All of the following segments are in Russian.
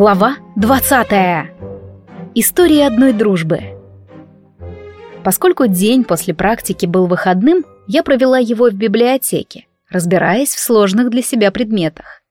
Глава 20. История одной дружбы. Поскольку день после практики был выходным, я провела его в библиотеке, разбираясь в сложных для себя предметах.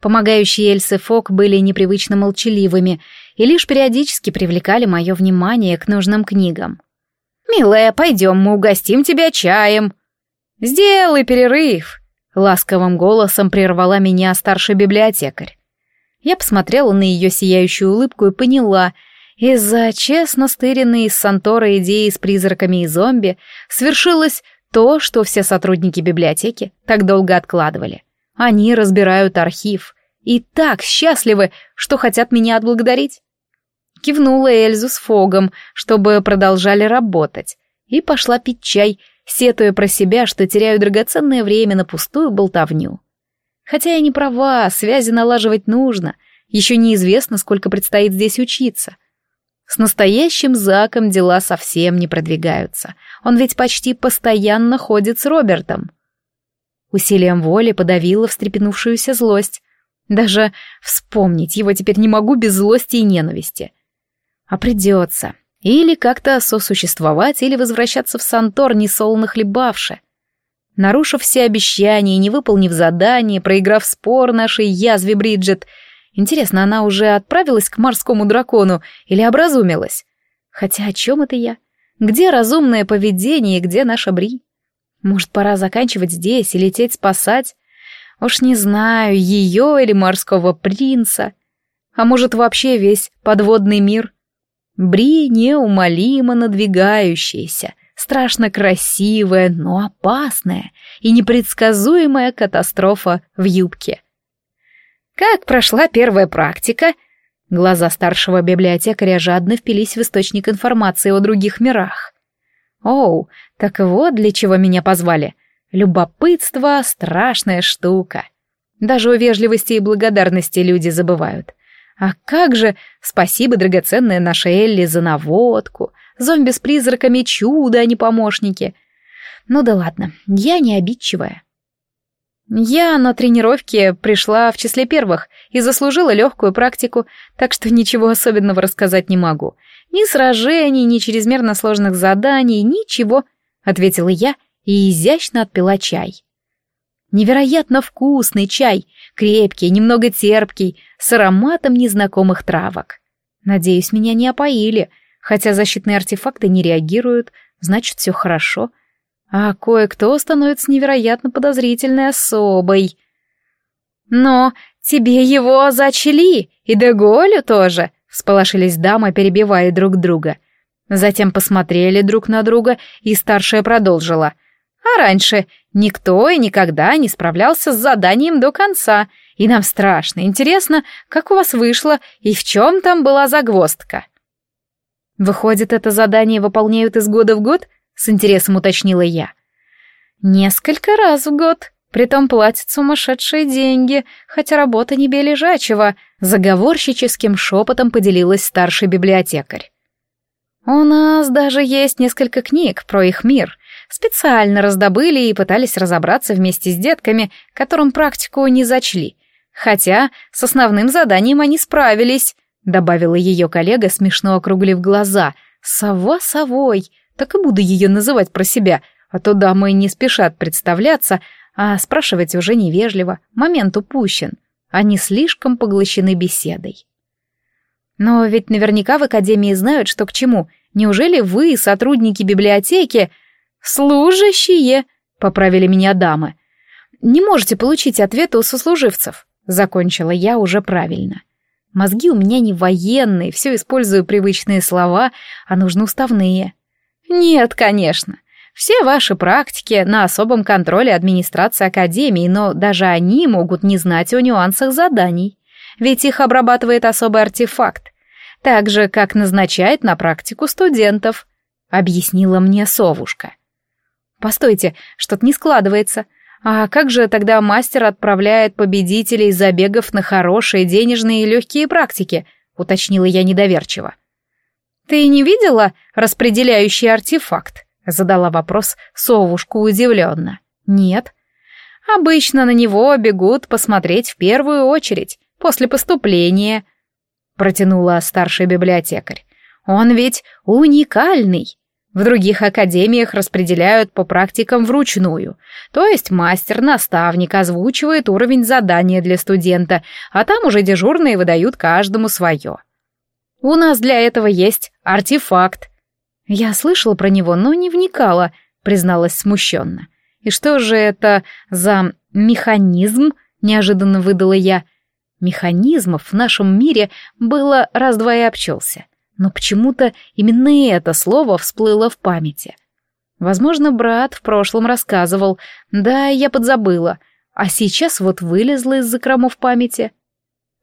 Помогающие Эльсы Фок были непривычно молчаливыми и лишь периодически привлекали мое внимание к нужным книгам. «Милая, пойдем, мы угостим тебя чаем!» «Сделай перерыв!» — ласковым голосом прервала меня старший библиотекарь. Я посмотрела на ее сияющую улыбку и поняла, из-за честно стыренной из Сантора идеи с призраками и зомби свершилось то, что все сотрудники библиотеки так долго откладывали. Они разбирают архив и так счастливы, что хотят меня отблагодарить. Кивнула Эльзу с Фогом, чтобы продолжали работать, и пошла пить чай, сетуя про себя, что теряю драгоценное время на пустую болтовню. Хотя я не права, связи налаживать нужно. Еще неизвестно, сколько предстоит здесь учиться. С настоящим Заком дела совсем не продвигаются. Он ведь почти постоянно ходит с Робертом. Усилием воли подавила встрепенувшуюся злость. Даже вспомнить его теперь не могу без злости и ненависти. А придется. Или как-то сосуществовать, или возвращаться в Сантор, несолоно хлебавши. Нарушив все обещания, не выполнив задание, проиграв спор нашей язве Бриджит. Интересно, она уже отправилась к морскому дракону или образумилась? Хотя о чем это я? Где разумное поведение и где наша Бри? Может, пора заканчивать здесь и лететь спасать? Уж не знаю, ее или морского принца. А может, вообще весь подводный мир? Бри неумолимо надвигающаяся, страшно красивая, но опасная и непредсказуемая катастрофа в юбке. «Как прошла первая практика?» Глаза старшего библиотекаря жадно впились в источник информации о других мирах. «Оу, так вот для чего меня позвали. Любопытство — страшная штука. Даже о вежливости и благодарности люди забывают. А как же спасибо, драгоценная наша Элли, за наводку, зомби с призраками — чудо, а не помощники. Ну да ладно, я не обидчивая. Я на тренировке пришла в числе первых и заслужила легкую практику, так что ничего особенного рассказать не могу. Ни сражений, ни чрезмерно сложных заданий, ничего, — ответила я и изящно отпила чай. Невероятно вкусный чай, крепкий, немного терпкий, с ароматом незнакомых травок. Надеюсь, меня не опоили — Хотя защитные артефакты не реагируют, значит, все хорошо. А кое-кто становится невероятно подозрительной особой. «Но тебе его зачли, и Деголю тоже!» — всполошились дамы, перебивая друг друга. Затем посмотрели друг на друга, и старшая продолжила. «А раньше никто и никогда не справлялся с заданием до конца, и нам страшно интересно, как у вас вышло и в чем там была загвоздка». «Выходит, это задание выполняют из года в год?» — с интересом уточнила я. «Несколько раз в год», Притом платят сумасшедшие деньги, хотя работа не лежачего, заговорщическим шепотом поделилась старший библиотекарь. У нас даже есть несколько книг про их мир. Специально раздобыли и пытались разобраться вместе с детками, которым практику не зачли. Хотя с основным заданием они справились — добавила ее коллега, смешно округлив глаза. «Сова совой! Так и буду ее называть про себя, а то дамы не спешат представляться, а спрашивать уже невежливо, момент упущен. Они слишком поглощены беседой». «Но ведь наверняка в Академии знают, что к чему. Неужели вы, сотрудники библиотеки...» «Служащие!» — поправили меня дамы. «Не можете получить ответа у сослуживцев», — закончила я уже правильно. Мозги у меня не военные, все использую привычные слова, а нужны уставные. Нет, конечно. Все ваши практики на особом контроле администрации Академии, но даже они могут не знать о нюансах заданий, ведь их обрабатывает особый артефакт, так же, как назначает на практику студентов, объяснила мне совушка. Постойте, что-то не складывается. А как же тогда мастер отправляет победителей забегов на хорошие денежные и легкие практики? Уточнила я недоверчиво. Ты не видела распределяющий артефакт? Задала вопрос совушку удивленно. Нет. Обычно на него бегут посмотреть в первую очередь, после поступления. Протянула старший библиотекарь. Он ведь уникальный. В других академиях распределяют по практикам вручную, то есть мастер-наставник озвучивает уровень задания для студента, а там уже дежурные выдают каждому свое. У нас для этого есть артефакт. Я слышала про него, но не вникала, призналась смущенно. И что же это за механизм? Неожиданно выдала я. Механизмов в нашем мире было раз-два и обчелся. — но почему-то именно это слово всплыло в памяти. Возможно, брат в прошлом рассказывал, да, я подзабыла, а сейчас вот вылезла из закромов памяти.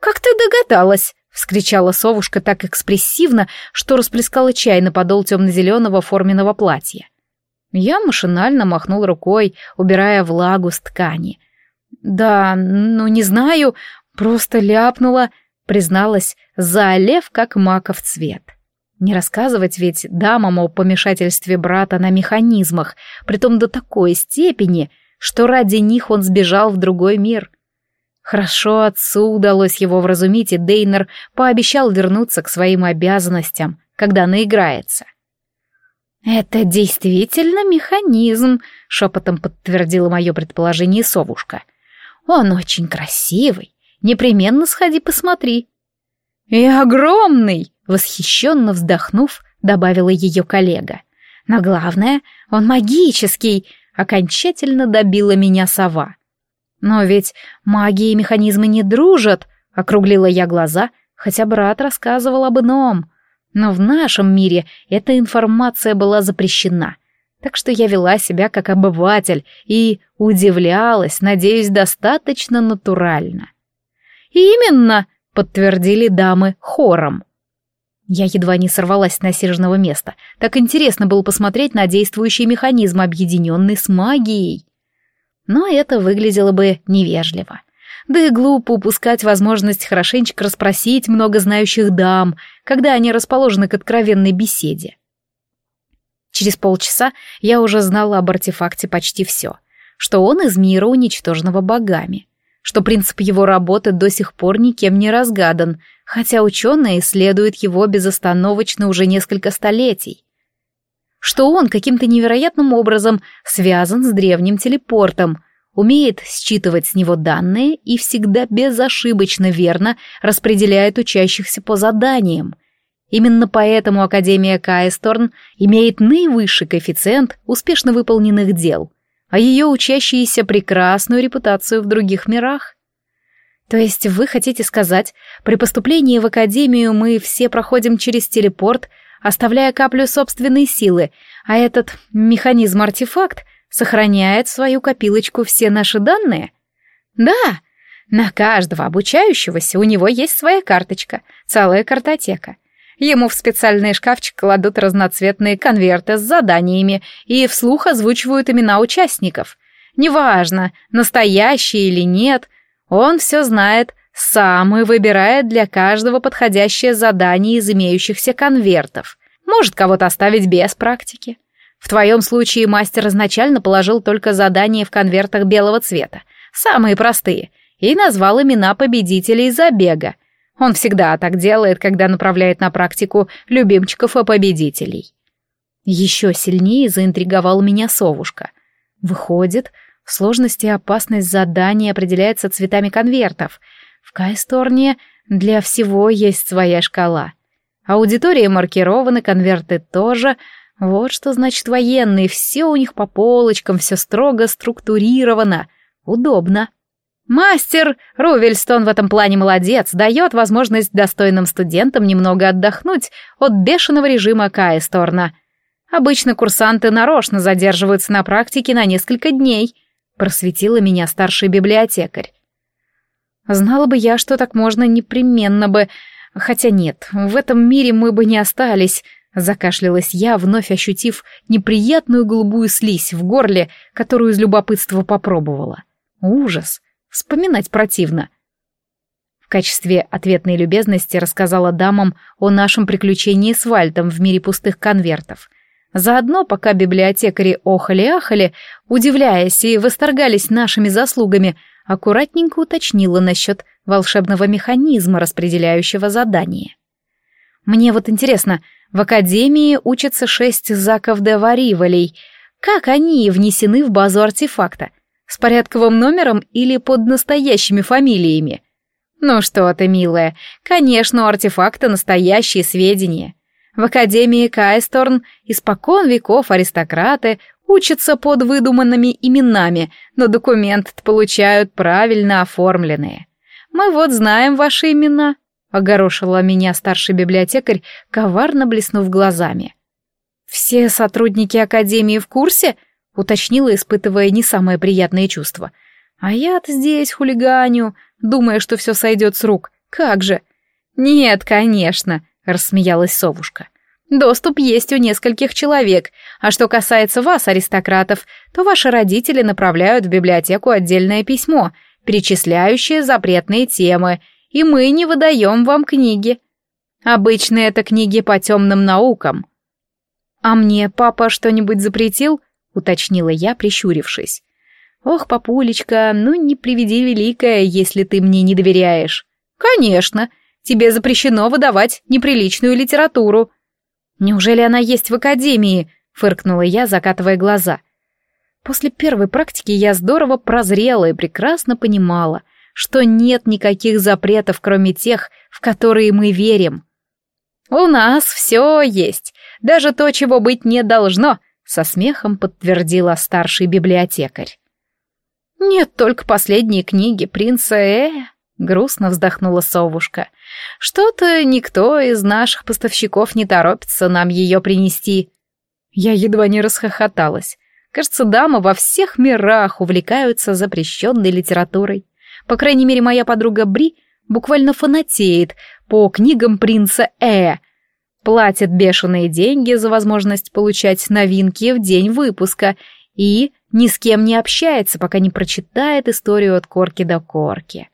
«Как ты догадалась?» — вскричала совушка так экспрессивно, что расплескала чай на подол темно-зеленого форменного платья. Я машинально махнул рукой, убирая влагу с ткани. «Да, ну не знаю, просто ляпнула», Призналась, заолев как маков цвет. Не рассказывать ведь дамам о помешательстве брата на механизмах, притом до такой степени, что ради них он сбежал в другой мир. Хорошо отцу удалось его вразумить, и Дейнер пообещал вернуться к своим обязанностям, когда наиграется. «Это действительно механизм», — шепотом подтвердила мое предположение совушка. «Он очень красивый, Непременно сходи, посмотри». «И огромный!» — восхищенно вздохнув, добавила ее коллега. «Но главное, он магический!» — окончательно добила меня сова. «Но ведь магии и механизмы не дружат!» — округлила я глаза, хотя брат рассказывал об ином. Но в нашем мире эта информация была запрещена — так что я вела себя как обыватель и удивлялась, надеюсь, достаточно натурально. «Именно!» — подтвердили дамы хором. Я едва не сорвалась с насиженного места. Так интересно было посмотреть на действующий механизм, объединенный с магией. Но это выглядело бы невежливо. Да и глупо упускать возможность хорошенечко расспросить много знающих дам, когда они расположены к откровенной беседе. Через полчаса я уже знала об артефакте почти все, что он из мира, уничтоженного богами — что принцип его работы до сих пор никем не разгадан, хотя ученые исследуют его безостановочно уже несколько столетий. Что он каким-то невероятным образом связан с древним телепортом, умеет считывать с него данные и всегда безошибочно верно распределяет учащихся по заданиям. Именно поэтому Академия Кайсторн имеет наивысший коэффициент успешно выполненных дел а ее учащиеся прекрасную репутацию в других мирах. То есть вы хотите сказать, при поступлении в академию мы все проходим через телепорт, оставляя каплю собственной силы, а этот механизм-артефакт сохраняет в свою копилочку все наши данные? Да, на каждого обучающегося у него есть своя карточка, целая картотека — Ему в специальный шкафчик кладут разноцветные конверты с заданиями и вслух озвучивают имена участников. Неважно, настоящие или нет, он все знает сам и выбирает для каждого подходящее задание из имеющихся конвертов. Может кого-то оставить без практики. В твоем случае мастер изначально положил только задания в конвертах белого цвета, самые простые, и назвал имена победителей забега, он всегда так делает, когда направляет на практику любимчиков и победителей. Еще сильнее заинтриговал меня совушка. Выходит, сложность и опасность задания определяется цветами конвертов. В Кайсторне для всего есть своя шкала. Аудитории маркированы, конверты тоже. Вот что значит военные, все у них по полочкам, все строго структурировано. Удобно. Мастер Рувельстон в этом плане молодец, дает возможность достойным студентам немного отдохнуть от бешеного режима Каесторна. Обычно курсанты нарочно задерживаются на практике на несколько дней, просветила меня старший библиотекарь. Знала бы я, что так можно, непременно бы... Хотя нет, в этом мире мы бы не остались, закашлялась я, вновь ощутив неприятную голубую слизь в горле, которую из любопытства попробовала. Ужас! Вспоминать противно. В качестве ответной любезности рассказала дамам о нашем приключении с Вальтом в мире пустых конвертов. Заодно, пока библиотекари охали-ахали, удивляясь и восторгались нашими заслугами, аккуратненько уточнила насчет волшебного механизма, распределяющего задания. Мне вот интересно, в Академии учатся шесть заков деваривалей. Как они внесены в базу артефакта — с порядковым номером или под настоящими фамилиями? Ну что ты, милая, конечно, у артефакта настоящие сведения. В Академии Кайсторн испокон веков аристократы учатся под выдуманными именами, но документы получают правильно оформленные. Мы вот знаем ваши имена, огорошила меня старший библиотекарь, коварно блеснув глазами. Все сотрудники Академии в курсе? уточнила, испытывая не самое приятное чувство. А я-то здесь хулиганю, думая, что все сойдет с рук. Как же? Нет, конечно, рассмеялась совушка. Доступ есть у нескольких человек, а что касается вас, аристократов, то ваши родители направляют в библиотеку отдельное письмо, перечисляющее запретные темы, и мы не выдаем вам книги. Обычно это книги по темным наукам. А мне папа что-нибудь запретил? — уточнила я, прищурившись. «Ох, папулечка, ну не приведи великое, если ты мне не доверяешь». «Конечно, тебе запрещено выдавать неприличную литературу». «Неужели она есть в академии?» — фыркнула я, закатывая глаза. После первой практики я здорово прозрела и прекрасно понимала, что нет никаких запретов, кроме тех, в которые мы верим. «У нас все есть, даже то, чего быть не должно», со смехом подтвердила старший библиотекарь. «Нет, только последние книги принца Э...» — грустно вздохнула совушка. «Что-то никто из наших поставщиков не торопится нам ее принести». Я едва не расхохоталась. Кажется, дамы во всех мирах увлекаются запрещенной литературой. По крайней мере, моя подруга Бри буквально фанатеет по книгам принца Э, платят бешеные деньги за возможность получать новинки в день выпуска и ни с кем не общается, пока не прочитает историю от корки до корки.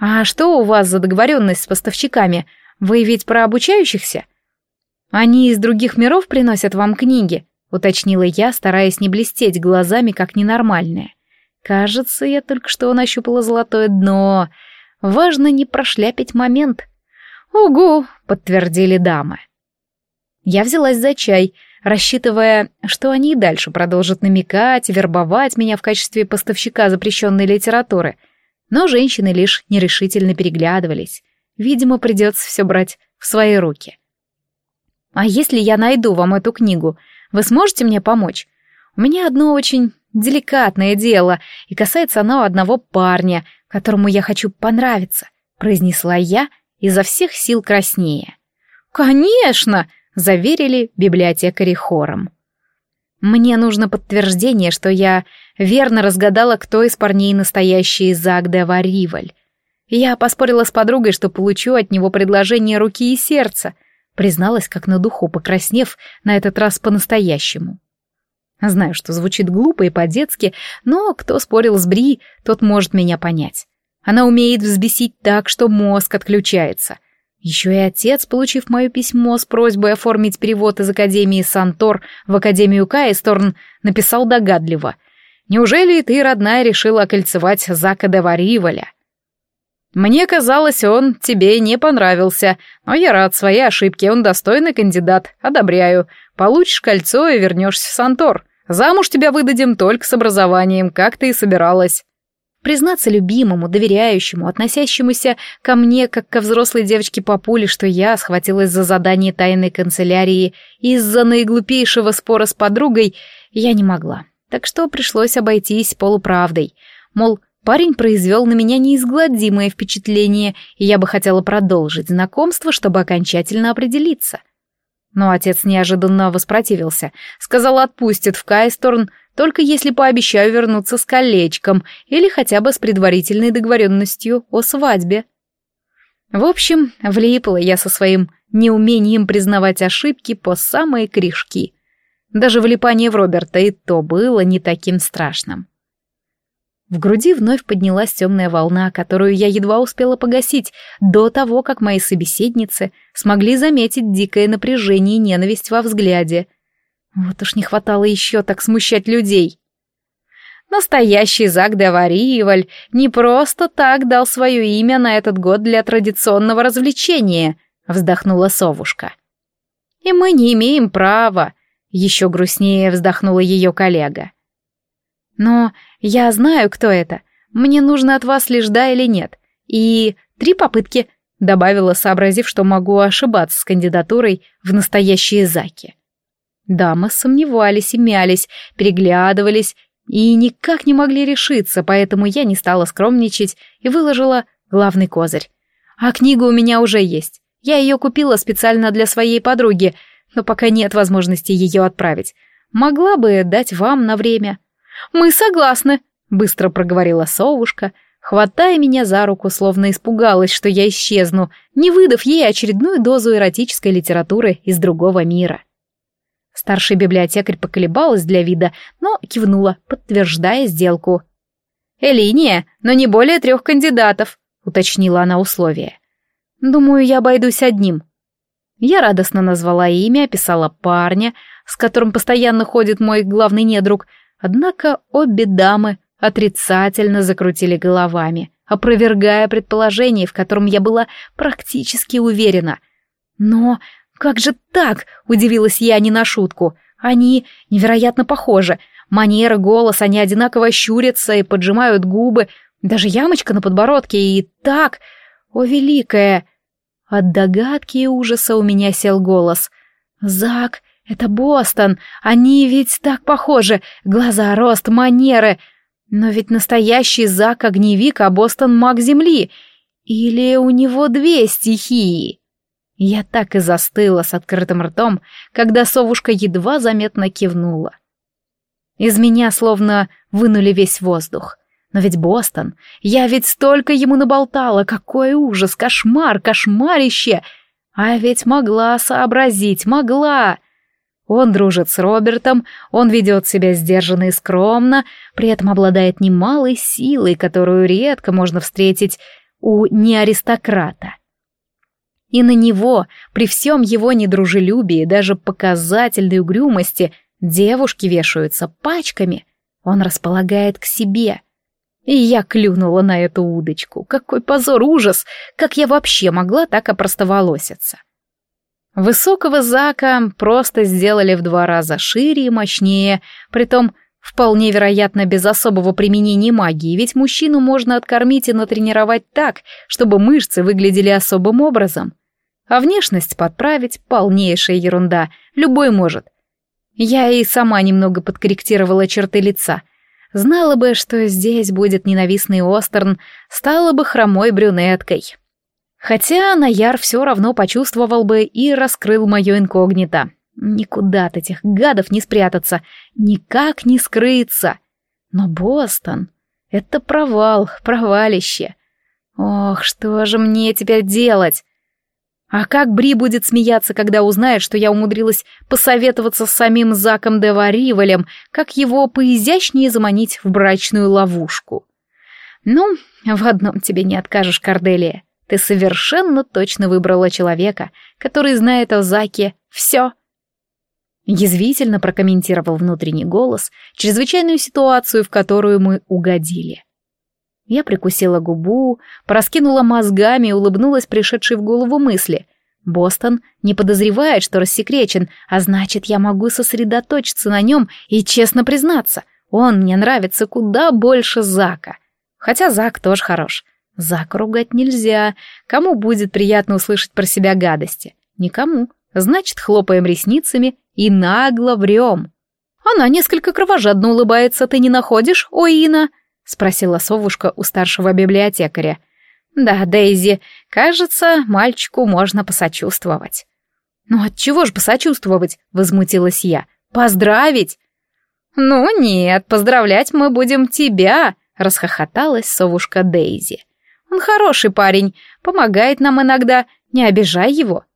«А что у вас за договоренность с поставщиками? Вы ведь про обучающихся?» «Они из других миров приносят вам книги», — уточнила я, стараясь не блестеть глазами, как ненормальные. «Кажется, я только что нащупала золотое дно. Важно не прошляпить момент». «Угу», — подтвердили дамы. Я взялась за чай, рассчитывая, что они и дальше продолжат намекать, вербовать меня в качестве поставщика запрещенной литературы. Но женщины лишь нерешительно переглядывались. Видимо, придется все брать в свои руки. «А если я найду вам эту книгу, вы сможете мне помочь? У меня одно очень деликатное дело, и касается оно одного парня, которому я хочу понравиться», — произнесла я, — изо всех сил краснее. «Конечно!» — заверили библиотекари хором. «Мне нужно подтверждение, что я верно разгадала, кто из парней настоящий Загде Вариваль. Я поспорила с подругой, что получу от него предложение руки и сердца», призналась, как на духу, покраснев, на этот раз по-настоящему. Знаю, что звучит глупо и по-детски, но кто спорил с Бри, тот может меня понять. Она умеет взбесить так, что мозг отключается. Еще и отец, получив мое письмо с просьбой оформить перевод из Академии Сантор в Академию Каисторн, написал догадливо. «Неужели ты, родная, решила окольцевать Зака де Вариваля?» «Мне казалось, он тебе не понравился, но я рад своей ошибке, он достойный кандидат, одобряю. Получишь кольцо и вернешься в Сантор. Замуж тебя выдадим только с образованием, как ты и собиралась». Признаться любимому, доверяющему, относящемуся ко мне, как ко взрослой девочке папуле, что я схватилась за задание тайной канцелярии из-за наиглупейшего спора с подругой, я не могла. Так что пришлось обойтись полуправдой. Мол, парень произвел на меня неизгладимое впечатление, и я бы хотела продолжить знакомство, чтобы окончательно определиться — но отец неожиданно воспротивился. Сказал, отпустит в Кайсторн, только если пообещаю вернуться с колечком или хотя бы с предварительной договоренностью о свадьбе. В общем, влипла я со своим неумением признавать ошибки по самые крышки. Даже влипание в Роберта и то было не таким страшным. В груди вновь поднялась темная волна, которую я едва успела погасить до того, как мои собеседницы смогли заметить дикое напряжение и ненависть во взгляде. Вот уж не хватало еще так смущать людей. Настоящий Зак де не просто так дал свое имя на этот год для традиционного развлечения, вздохнула совушка. И мы не имеем права, еще грустнее вздохнула ее коллега. Но я знаю, кто это. Мне нужно от вас лишь да или нет. И три попытки, добавила, сообразив, что могу ошибаться с кандидатурой в настоящие заки. Дамы сомневались и мялись, переглядывались и никак не могли решиться, поэтому я не стала скромничать и выложила главный козырь. А книга у меня уже есть. Я ее купила специально для своей подруги, но пока нет возможности ее отправить. Могла бы дать вам на время мы согласны», — быстро проговорила совушка, хватая меня за руку, словно испугалась, что я исчезну, не выдав ей очередную дозу эротической литературы из другого мира. Старший библиотекарь поколебалась для вида, но кивнула, подтверждая сделку. «Элиния, но не более трех кандидатов», — уточнила она условие. «Думаю, я обойдусь одним». Я радостно назвала имя, описала парня, с которым постоянно ходит мой главный недруг — Однако обе дамы отрицательно закрутили головами, опровергая предположение, в котором я была практически уверена. «Но как же так?» — удивилась я не на шутку. «Они невероятно похожи. Манера, голос, они одинаково щурятся и поджимают губы, даже ямочка на подбородке и так... О, великая!» От догадки и ужаса у меня сел голос. «Зак, это Бостон. Они ведь так похожи. Глаза, рост, манеры. Но ведь настоящий Зак огневик, а Бостон маг земли. Или у него две стихии? Я так и застыла с открытым ртом, когда совушка едва заметно кивнула. Из меня словно вынули весь воздух. Но ведь Бостон, я ведь столько ему наболтала, какой ужас, кошмар, кошмарище! А ведь могла сообразить, могла! Он дружит с Робертом, он ведет себя сдержанно и скромно, при этом обладает немалой силой, которую редко можно встретить у неаристократа. И на него, при всем его недружелюбии, даже показательной угрюмости, девушки вешаются пачками. Он располагает к себе. И я клюнула на эту удочку. Какой позор, ужас! Как я вообще могла так опростоволоситься? — Высокого Зака просто сделали в два раза шире и мощнее, притом вполне вероятно без особого применения магии, ведь мужчину можно откормить и натренировать так, чтобы мышцы выглядели особым образом. А внешность подправить — полнейшая ерунда, любой может. Я и сама немного подкорректировала черты лица. Знала бы, что здесь будет ненавистный Остерн, стала бы хромой брюнеткой. Хотя Наяр все равно почувствовал бы и раскрыл мое инкогнито. Никуда от этих гадов не спрятаться, никак не скрыться. Но Бостон — это провал, провалище. Ох, что же мне теперь делать? А как Бри будет смеяться, когда узнает, что я умудрилась посоветоваться с самим Заком Деваривелем, как его поизящнее заманить в брачную ловушку? Ну, в одном тебе не откажешь, Корделия. Ты совершенно точно выбрала человека, который знает о Заке все. Язвительно прокомментировал внутренний голос чрезвычайную ситуацию, в которую мы угодили. Я прикусила губу, проскинула мозгами и улыбнулась пришедшей в голову мысли. Бостон не подозревает, что рассекречен, а значит, я могу сосредоточиться на нем и честно признаться, он мне нравится куда больше Зака. Хотя Зак тоже хорош. Закругать нельзя. Кому будет приятно услышать про себя гадости? Никому. Значит, хлопаем ресницами и нагло врем. Она несколько кровожадно улыбается, ты не находишь, Оина? Спросила совушка у старшего библиотекаря. Да, Дейзи, кажется, мальчику можно посочувствовать. Ну от чего ж посочувствовать? Возмутилась я. Поздравить? Ну нет, поздравлять мы будем тебя, расхохоталась совушка Дейзи. Он хороший парень, помогает нам иногда, не обижай его.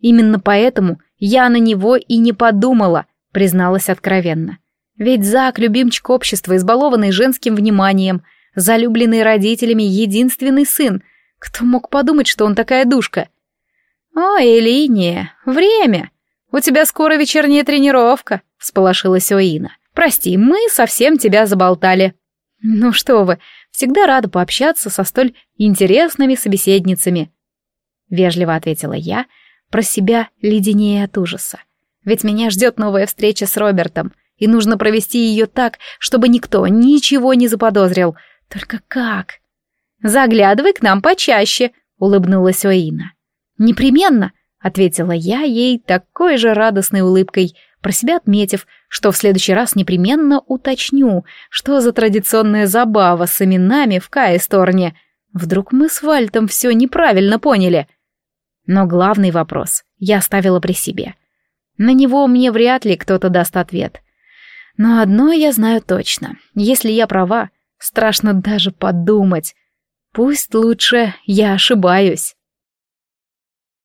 Именно поэтому я на него и не подумала, призналась откровенно. Ведь Зак — любимчик общества, избалованный женским вниманием, залюбленный родителями единственный сын. Кто мог подумать, что он такая душка? «О, Элиния, время! У тебя скоро вечерняя тренировка», — всполошилась Оина. «Прости, мы совсем тебя заболтали». «Ну что вы, Всегда рада пообщаться со столь интересными собеседницами. Вежливо ответила я, про себя леденее от ужаса. Ведь меня ждет новая встреча с Робертом, и нужно провести ее так, чтобы никто ничего не заподозрил. Только как? «Заглядывай к нам почаще», — улыбнулась Оина. «Непременно», — ответила я ей такой же радостной улыбкой, про себя отметив, что в следующий раз непременно уточню, что за традиционная забава с именами в Каесторне. Вдруг мы с Вальтом все неправильно поняли. Но главный вопрос я оставила при себе. На него мне вряд ли кто-то даст ответ. Но одно я знаю точно. Если я права, страшно даже подумать. Пусть лучше я ошибаюсь.